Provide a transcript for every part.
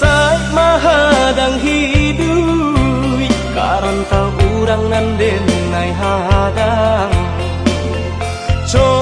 saat mahadang hidup Karanta urang nan den nai hadang Coba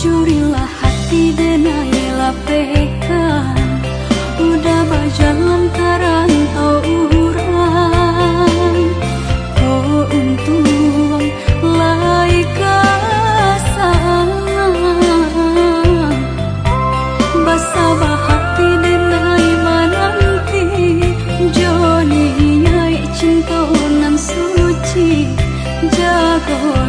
Jujurilah hati dan ayolah pekan. Udah berjalan kerantau uran Oh untung laik kesalahan Basah bahati dan naima nanti Joni nyai cinta nan suci. Jago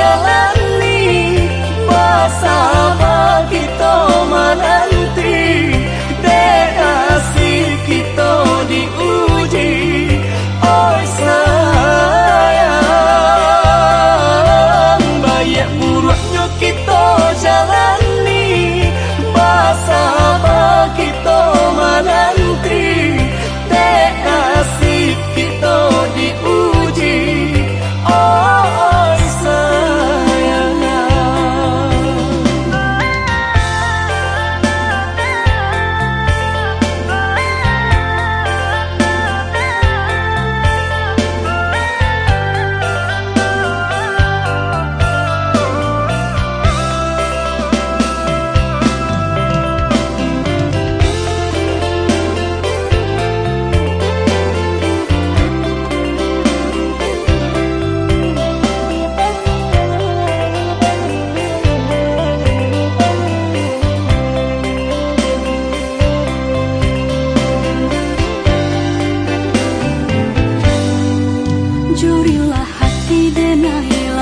jalan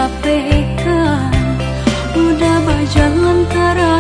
abaikan Udah baca terang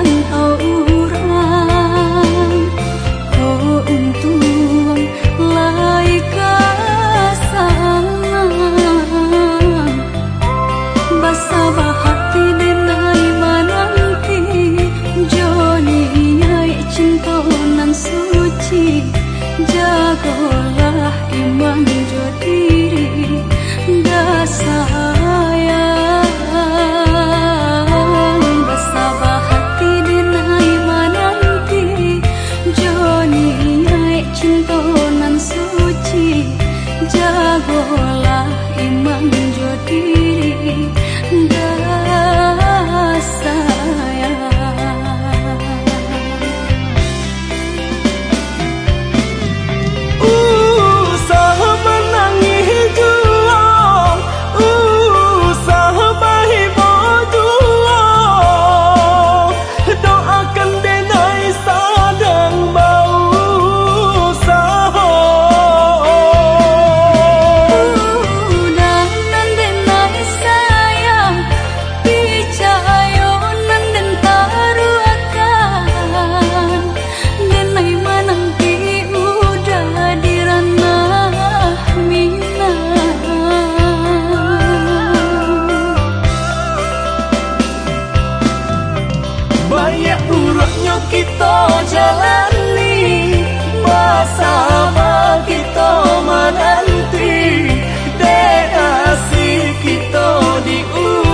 iman Buruknya kita jalani. Bersama kita menanti Dek asih kita diulang